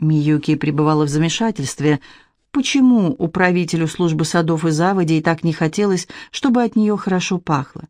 Миюки пребывала в замешательстве. Почему управителю службы садов и заводей так не хотелось, чтобы от нее хорошо пахло?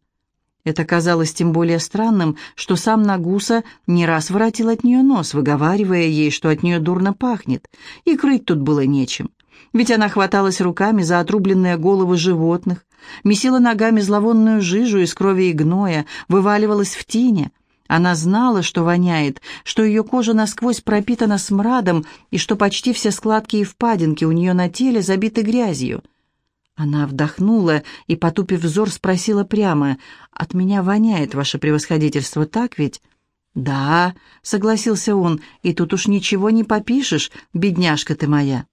Это казалось тем более странным, что сам Нагуса не раз воротил от нее нос, выговаривая ей, что от нее дурно пахнет, и крыть тут было нечем. Ведь она хваталась руками за отрубленные головы животных, месила ногами зловонную жижу из крови и гноя, вываливалась в тине. Она знала, что воняет, что ее кожа насквозь пропитана смрадом и что почти все складки и впадинки у нее на теле забиты грязью. Она вдохнула и, потупив взор, спросила прямо, «От меня воняет, ваше превосходительство, так ведь?» «Да», — согласился он, — «и тут уж ничего не попишешь, бедняжка ты моя».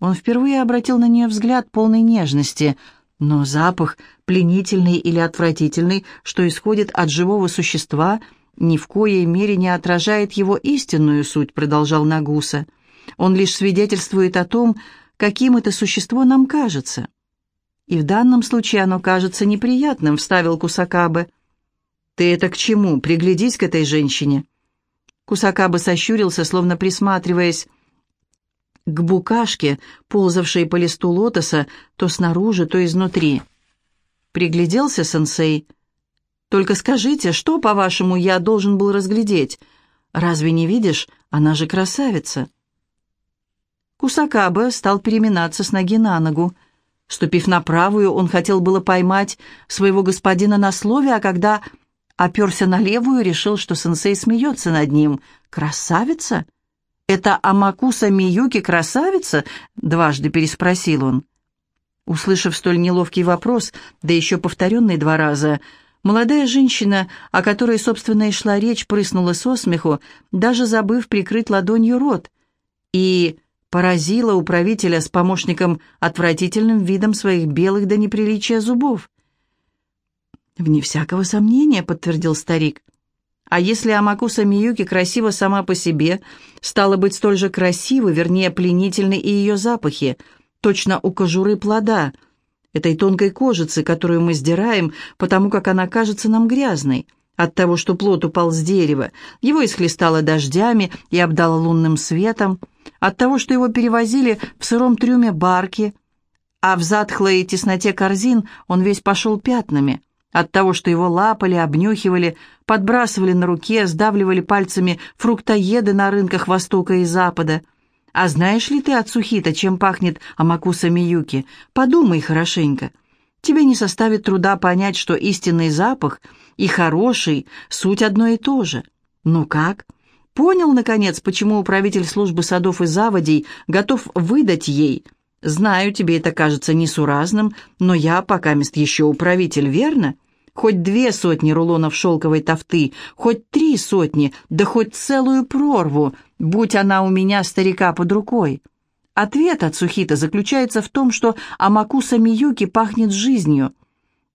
Он впервые обратил на нее взгляд полной нежности, но запах, пленительный или отвратительный, что исходит от живого существа, ни в коей мере не отражает его истинную суть, продолжал Нагуса. Он лишь свидетельствует о том, каким это существо нам кажется. И в данном случае оно кажется неприятным, вставил Кусакабе. «Ты это к чему? Приглядись к этой женщине». Кусакабе сощурился, словно присматриваясь к букашке, ползавшей по листу лотоса то снаружи, то изнутри. Пригляделся сенсей. «Только скажите, что, по-вашему, я должен был разглядеть? Разве не видишь? Она же красавица!» Кусакаба стал переминаться с ноги на ногу. Ступив на правую, он хотел было поймать своего господина на слове, а когда оперся на левую, решил, что сенсей смеется над ним. «Красавица?» «Это Амакуса Миюки красавица?» — дважды переспросил он. Услышав столь неловкий вопрос, да еще повторенный два раза, молодая женщина, о которой, собственно, и шла речь, прыснула со смеху, даже забыв прикрыть ладонью рот, и поразила управителя с помощником отвратительным видом своих белых до неприличия зубов. «Вне всякого сомнения», — подтвердил старик. А если Амакуса Миюки красива сама по себе, стало быть столь же красивы, вернее, пленительны и ее запахи, точно у кожуры плода, этой тонкой кожицы, которую мы сдираем, потому как она кажется нам грязной, от того, что плод упал с дерева, его исхлестало дождями и обдало лунным светом, от того, что его перевозили в сыром трюме барки, а в затхлой тесноте корзин он весь пошел пятнами – от того, что его лапали, обнюхивали, подбрасывали на руке, сдавливали пальцами фруктоеды на рынках Востока и Запада. А знаешь ли ты от сухита, чем пахнет Амакуса Миюки? Подумай хорошенько. Тебе не составит труда понять, что истинный запах и хороший — суть одно и то же. Ну как? Понял, наконец, почему управитель службы садов и заводей готов выдать ей — Знаю, тебе это кажется несуразным, но я пока мест еще управитель, верно? Хоть две сотни рулонов шелковой тофты, хоть три сотни, да хоть целую прорву, будь она у меня, старика, под рукой. Ответ от Сухита заключается в том, что Амакуса Миюки пахнет жизнью.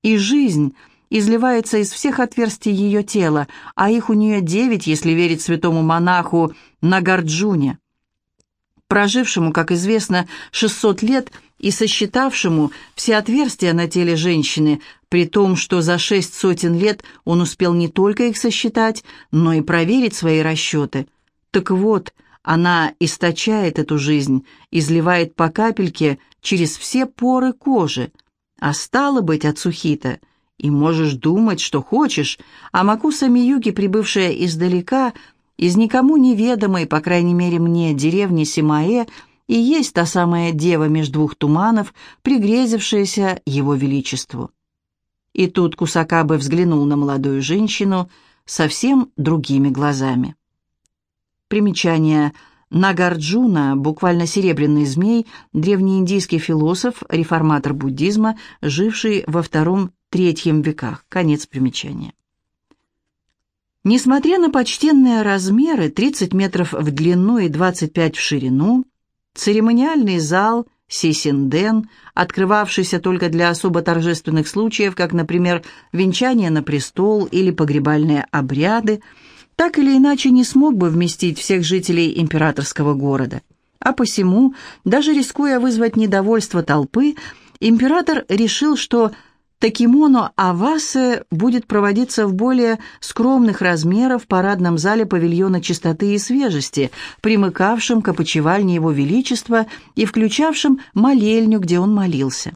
И жизнь изливается из всех отверстий ее тела, а их у нее девять, если верить святому монаху Нагарджуне прожившему, как известно, 600 лет и сосчитавшему все отверстия на теле женщины, при том, что за шесть сотен лет он успел не только их сосчитать, но и проверить свои расчеты. Так вот, она источает эту жизнь, изливает по капельке через все поры кожи. А стало быть, от и можешь думать, что хочешь, а Макуса Миюки, прибывшая издалека, из никому неведомой, по крайней мере мне, деревни Симаэ, и есть та самая дева меж двух туманов, пригрезившаяся его величеству. И тут Кусакабе взглянул на молодую женщину совсем другими глазами. Примечание Нагарджуна, буквально серебряный змей, древнеиндийский философ, реформатор буддизма, живший во втором-третьем веках. Конец примечания. Несмотря на почтенные размеры, 30 метров в длину и 25 в ширину, церемониальный зал Сисинден, открывавшийся только для особо торжественных случаев, как, например, венчание на престол или погребальные обряды, так или иначе не смог бы вместить всех жителей императорского города. А посему, даже рискуя вызвать недовольство толпы, император решил, что Такимоно Авасе будет проводиться в более скромных размерах в парадном зале павильона чистоты и свежести, примыкавшем к опочивальне Его Величества и включавшем молельню, где он молился.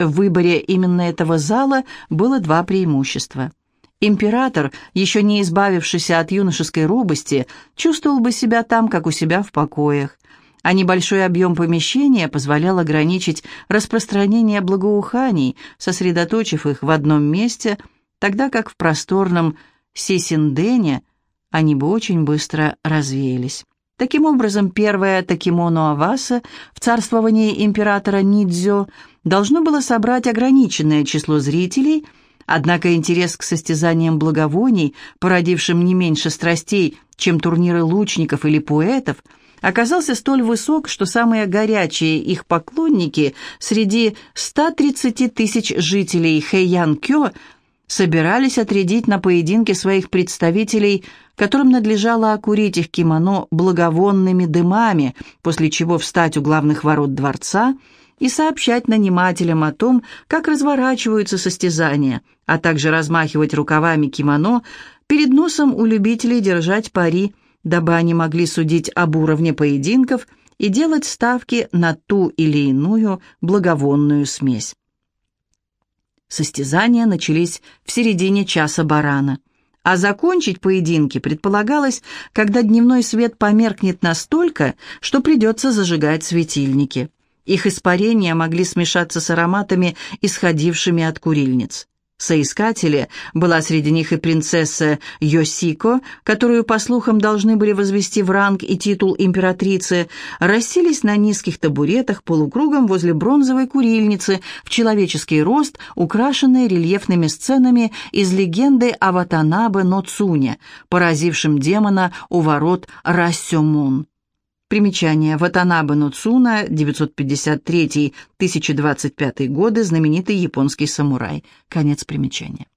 В выборе именно этого зала было два преимущества. Император, еще не избавившийся от юношеской робости, чувствовал бы себя там, как у себя в покоях а небольшой объем помещения позволял ограничить распространение благоуханий, сосредоточив их в одном месте, тогда как в просторном Сисиндене они бы очень быстро развеялись. Таким образом, первое Такимоно Аваса в царствовании императора Нидзё должно было собрать ограниченное число зрителей, однако интерес к состязаниям благовоний, породившим не меньше страстей, чем турниры лучников или поэтов – оказался столь высок, что самые горячие их поклонники среди 130 тысяч жителей Хэйян-Кё собирались отрядить на поединке своих представителей, которым надлежало окурить их кимоно благовонными дымами, после чего встать у главных ворот дворца и сообщать нанимателям о том, как разворачиваются состязания, а также размахивать рукавами кимоно перед носом у любителей держать пари дабы они могли судить об уровне поединков и делать ставки на ту или иную благовонную смесь. Состязания начались в середине часа барана, а закончить поединки предполагалось, когда дневной свет померкнет настолько, что придется зажигать светильники. Их испарения могли смешаться с ароматами, исходившими от курильниц соискатели, была среди них и принцесса Йосико, которую, по слухам, должны были возвести в ранг и титул императрицы, расселись на низких табуретах полукругом возле бронзовой курильницы в человеческий рост, украшенной рельефными сценами из легенды о Ватанабе Ноцуне, поразившем демона у ворот Рассёмун. Примечание. Ватанабе Нуцуна, 953-1025 годы, знаменитый японский самурай. Конец примечания.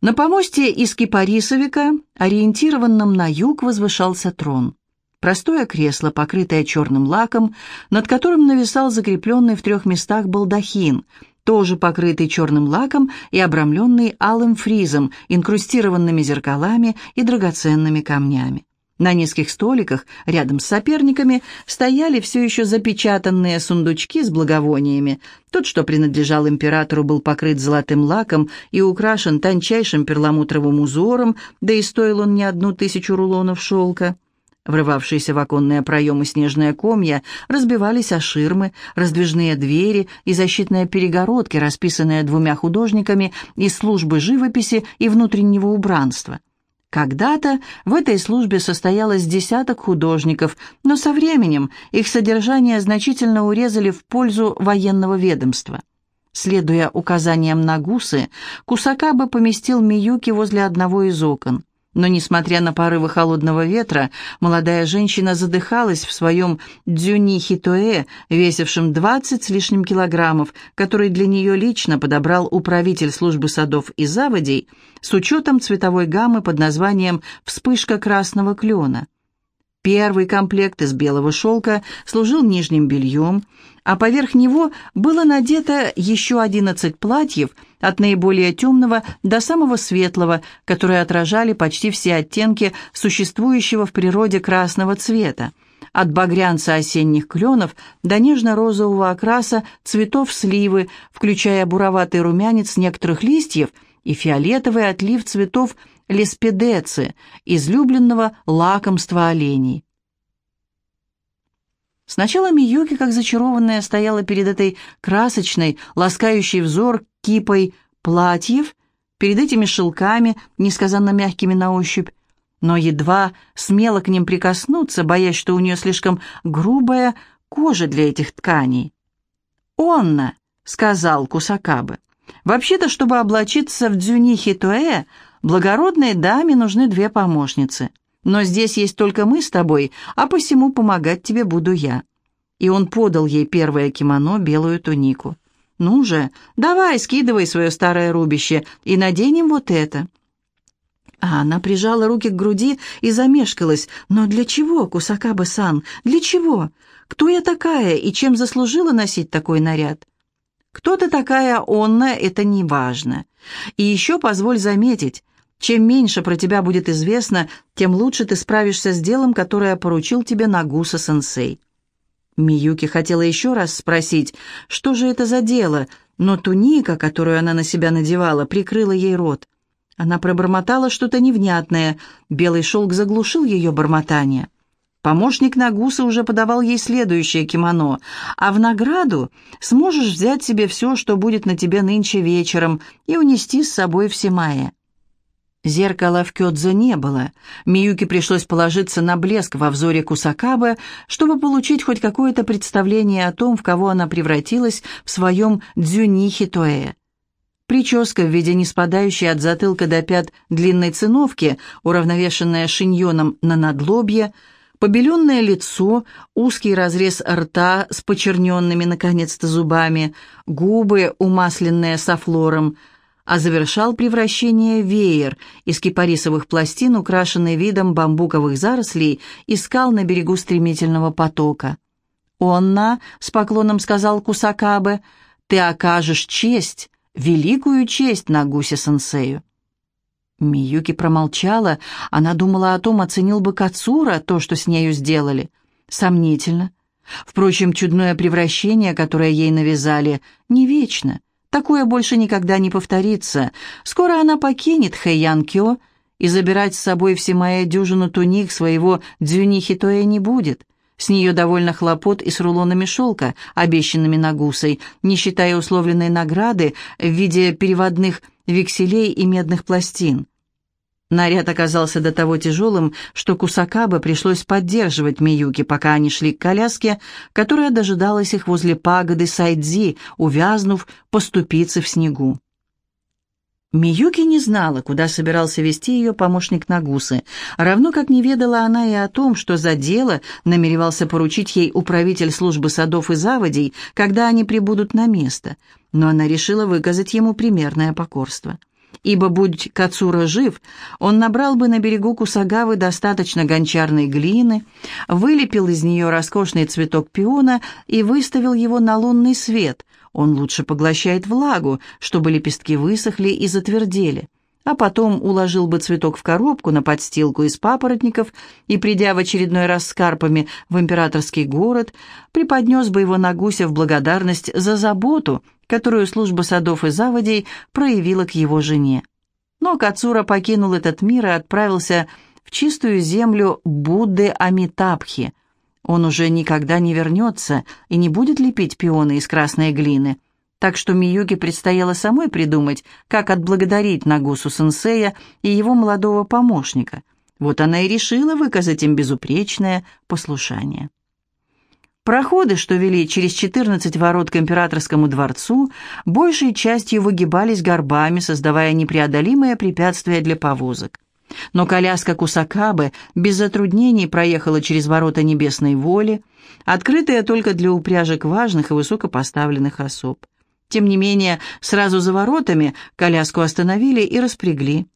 На помосте из кипарисовика, ориентированном на юг, возвышался трон. Простое кресло, покрытое черным лаком, над которым нависал закрепленный в трех местах балдахин, тоже покрытый черным лаком и обрамленный алым фризом, инкрустированными зеркалами и драгоценными камнями. На низких столиках рядом с соперниками стояли все еще запечатанные сундучки с благовониями. Тот, что принадлежал императору, был покрыт золотым лаком и украшен тончайшим перламутровым узором, да и стоил он не одну тысячу рулонов шелка. Врывавшиеся в оконные проемы снежные комья разбивались о ширмы, раздвижные двери и защитные перегородки, расписанные двумя художниками из службы живописи и внутреннего убранства. Когда-то в этой службе состоялось десяток художников, но со временем их содержание значительно урезали в пользу военного ведомства. Следуя указаниям Нагусы, Кусакаба поместил Миюки возле одного из окон. Но, несмотря на порывы холодного ветра, молодая женщина задыхалась в своем дзюни-хитоэ, весившем 20 с лишним килограммов, который для нее лично подобрал управитель службы садов и заводей с учетом цветовой гаммы под названием «Вспышка красного клена». Первый комплект из белого шелка служил нижним бельем, а поверх него было надето еще 11 платьев от наиболее темного до самого светлого, которые отражали почти все оттенки существующего в природе красного цвета, от багрянца осенних кленов до нежно-розового окраса цветов сливы, включая буроватый румянец некоторых листьев и фиолетовый отлив цветов леспедецы, излюбленного лакомства оленей. Сначала Миюки, как зачарованная, стояла перед этой красочной, ласкающей взор кипой платьев, перед этими шелками, несказанно мягкими на ощупь, но едва смело к ним прикоснуться, боясь, что у нее слишком грубая кожа для этих тканей. «Онна», — сказал Кусакабе, — «вообще-то, чтобы облачиться в дзюнихи тоэ, благородной даме нужны две помощницы». Но здесь есть только мы с тобой, а посему помогать тебе буду я». И он подал ей первое кимоно, белую тунику. «Ну же, давай, скидывай свое старое рубище и наденем вот это». А она прижала руки к груди и замешкалась. «Но для чего, Кусакабе-сан? Для чего? Кто я такая и чем заслужила носить такой наряд?» Кто ты такая, Онна, это не важно. И еще позволь заметить, чем меньше про тебя будет известно, тем лучше ты справишься с делом, которое поручил тебе Нагуса-сенсей». Миюки хотела еще раз спросить, что же это за дело, но туника, которую она на себя надевала, прикрыла ей рот. Она пробормотала что-то невнятное, белый шелк заглушил ее бормотание. Помощник Нагуса уже подавал ей следующее кимоно, а в награду сможешь взять себе все, что будет на тебе нынче вечером, и унести с собой в Симае. Зеркала в Кёдзе не было. Миюке пришлось положиться на блеск во взоре Кусакабе, чтобы получить хоть какое-то представление о том, в кого она превратилась в своем дзюнихитуэ. Прическа в виде неспадающей от затылка до пят длинной циновки, уравновешенная шиньоном на надлобье, побеленное лицо, узкий разрез рта с почерненными, наконец-то, зубами, губы, умасленные софлором — а завершал превращение веер из кипарисовых пластин, украшенный видом бамбуковых зарослей и скал на берегу стремительного потока. «Онна», — с поклоном сказал Кусакабе, — «ты окажешь честь, великую честь на гусе-сенсею». Миюки промолчала, она думала о том, оценил бы Кацура то, что с нею сделали. Сомнительно. Впрочем, чудное превращение, которое ей навязали, не вечно. Такое больше никогда не повторится. Скоро она покинет Хэйян-Кё, и забирать с собой всемая дюжину туник своего дзюнихитоя не будет. С нее довольно хлопот и с рулонами шелка, обещанными Нагусой, не считая условленной награды в виде переводных векселей и медных пластин. Наряд оказался до того тяжелым, что Кусакабе пришлось поддерживать Миюки, пока они шли к коляске, которая дожидалась их возле пагоды Сайдзи, увязнув по ступице в снегу. Миюки не знала, куда собирался вести ее помощник Нагусы, равно как не ведала она и о том, что за дело намеревался поручить ей управитель службы садов и заводей, когда они прибудут на место, но она решила выказать ему примерное покорство ибо, будь Кацура жив, он набрал бы на берегу Кусагавы достаточно гончарной глины, вылепил из нее роскошный цветок пиона и выставил его на лунный свет. Он лучше поглощает влагу, чтобы лепестки высохли и затвердели а потом уложил бы цветок в коробку на подстилку из папоротников и, придя в очередной раз с карпами в императорский город, преподнес бы его на гуся в благодарность за заботу, которую служба садов и заводей проявила к его жене. Но Кацура покинул этот мир и отправился в чистую землю Будды Амитабхи. Он уже никогда не вернется и не будет лепить пионы из красной глины. Так что Миюке предстояло самой придумать, как отблагодарить Нагусу-сенсея и его молодого помощника. Вот она и решила выказать им безупречное послушание. Проходы, что вели через 14 ворот к императорскому дворцу, большей частью выгибались горбами, создавая непреодолимые препятствия для повозок. Но коляска Кусакабы без затруднений проехала через ворота небесной воли, открытые только для упряжек важных и высокопоставленных особ. Тем не менее, сразу за воротами коляску остановили и распрягли.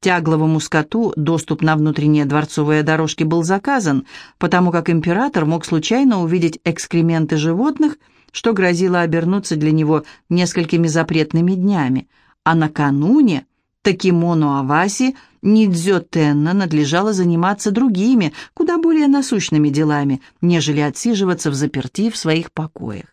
Тягловому скоту доступ на внутренние дворцовые дорожки был заказан, потому как император мог случайно увидеть экскременты животных, что грозило обернуться для него несколькими запретными днями, а накануне Такимону Аваси Нидзё Тенна надлежало заниматься другими, куда более насущными делами, нежели отсиживаться в заперти в своих покоях.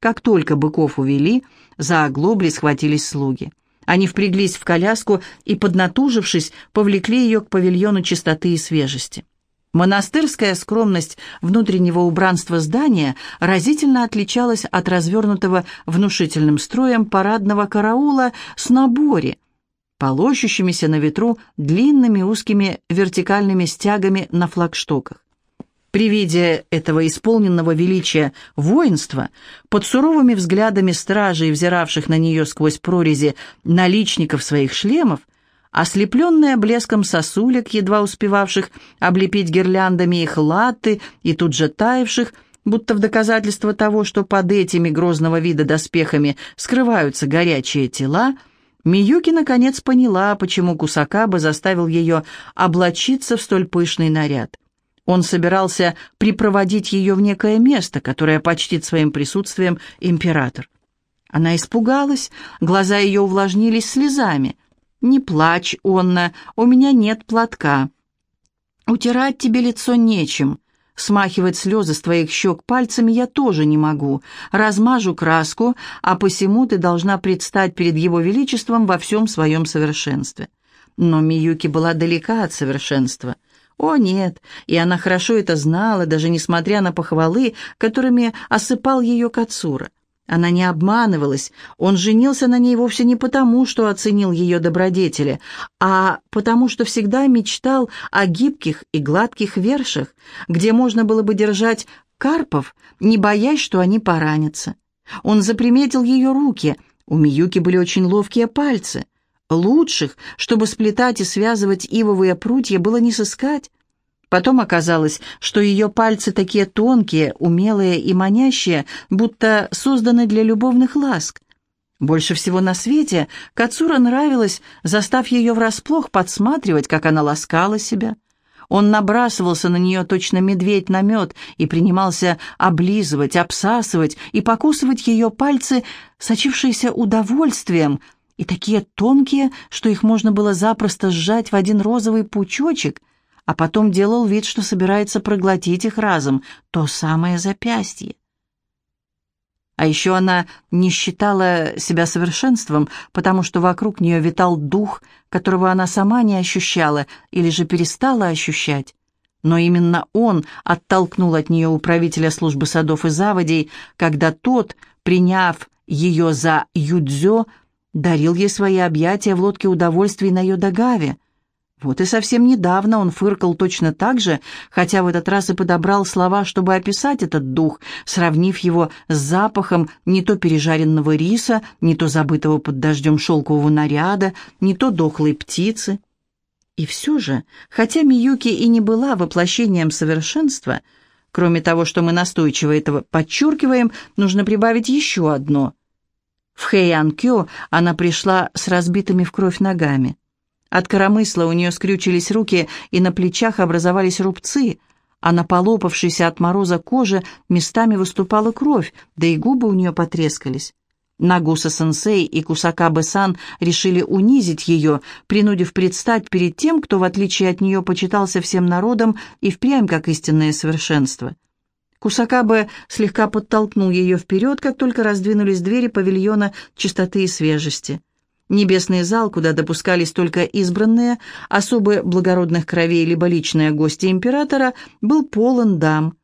Как только быков увели, за оглобли схватились слуги. Они впряглись в коляску и, поднатужившись, повлекли ее к павильону чистоты и свежести. Монастырская скромность внутреннего убранства здания разительно отличалась от развернутого внушительным строем парадного караула с наборе, полощущимися на ветру длинными узкими вертикальными стягами на флагштоках. При виде этого исполненного величия воинства, под суровыми взглядами стражей, взиравших на нее сквозь прорези наличников своих шлемов, ослепленная блеском сосулек, едва успевавших облепить гирляндами их латы и тут же таявших, будто в доказательство того, что под этими грозного вида доспехами скрываются горячие тела, Миюки наконец поняла, почему Кусакаба заставил ее облачиться в столь пышный наряд. Он собирался припроводить ее в некое место, которое почтит своим присутствием император. Она испугалась, глаза ее увлажнились слезами. «Не плачь, Онна, у меня нет платка. Утирать тебе лицо нечем. Смахивать слезы с твоих щек пальцами я тоже не могу. Размажу краску, а посему ты должна предстать перед его величеством во всем своем совершенстве». Но Миюки была далека от совершенства. О, нет, и она хорошо это знала, даже несмотря на похвалы, которыми осыпал ее Кацура. Она не обманывалась, он женился на ней вовсе не потому, что оценил ее добродетели, а потому что всегда мечтал о гибких и гладких вершах, где можно было бы держать карпов, не боясь, что они поранятся. Он заприметил ее руки, у Миюки были очень ловкие пальцы. Лучших, чтобы сплетать и связывать ивовые прутья, было не сыскать. Потом оказалось, что ее пальцы такие тонкие, умелые и манящие, будто созданы для любовных ласк. Больше всего на свете Кацура нравилось, застав ее врасплох, подсматривать, как она ласкала себя. Он набрасывался на нее точно медведь на мед и принимался облизывать, обсасывать и покусывать ее пальцы, сочившиеся удовольствием, и такие тонкие, что их можно было запросто сжать в один розовый пучочек, а потом делал вид, что собирается проглотить их разом, то самое запястье. А еще она не считала себя совершенством, потому что вокруг нее витал дух, которого она сама не ощущала или же перестала ощущать. Но именно он оттолкнул от нее управителя службы садов и заводей, когда тот, приняв ее за юдзё, дарил ей свои объятия в лодке удовольствий на Йодагаве. Вот и совсем недавно он фыркал точно так же, хотя в этот раз и подобрал слова, чтобы описать этот дух, сравнив его с запахом не то пережаренного риса, не то забытого под дождем шелкового наряда, не то дохлой птицы. И все же, хотя Миюки и не была воплощением совершенства, кроме того, что мы настойчиво этого подчеркиваем, нужно прибавить еще одно. В Хэйан-Кё она пришла с разбитыми в кровь ногами. От коромысла у нее скрючились руки, и на плечах образовались рубцы, а на полопавшейся от мороза коже местами выступала кровь, да и губы у нее потрескались. Нагуса-сенсей и Кусакабе-сан решили унизить ее, принудив предстать перед тем, кто, в отличие от нее, почитался всем народом и впрямь как истинное совершенство. Кусакабе слегка подтолкнул ее вперед, как только раздвинулись двери павильона чистоты и свежести. Небесный зал, куда допускались только избранные, особы благородных кровей либо личные гости императора, был полон дам.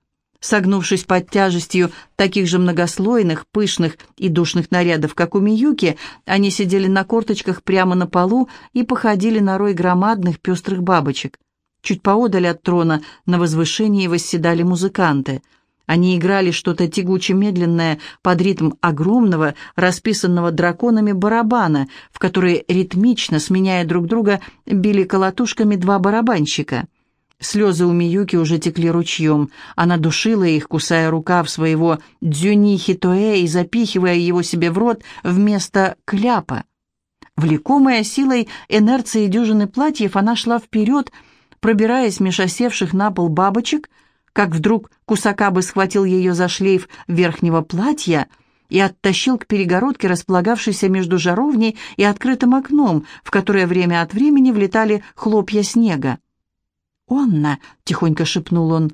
Согнувшись под тяжестью таких же многослойных, пышных и душных нарядов, как у Миюки, они сидели на корточках прямо на полу и походили на рой громадных пестрых бабочек. Чуть поодаль от трона на возвышении восседали музыканты — они играли что-то тягуче-медленное под ритм огромного, расписанного драконами барабана, в который ритмично, сменяя друг друга, били колотушками два барабанщика. Слезы у Миюки уже текли ручьем. Она душила их, кусая рукав своего дзюни хитоэ и запихивая его себе в рот вместо кляпа. Влекомая силой инерции дюжины платьев, она шла вперед, пробираясь меж осевших на пол бабочек — как вдруг Кусакабы схватил ее за шлейф верхнего платья и оттащил к перегородке, располагавшейся между жаровней и открытым окном, в которое время от времени влетали хлопья снега. «Онна!» — тихонько шепнул он.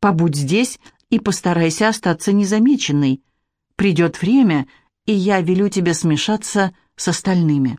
«Побудь здесь и постарайся остаться незамеченной. Придет время, и я велю тебе смешаться с остальными».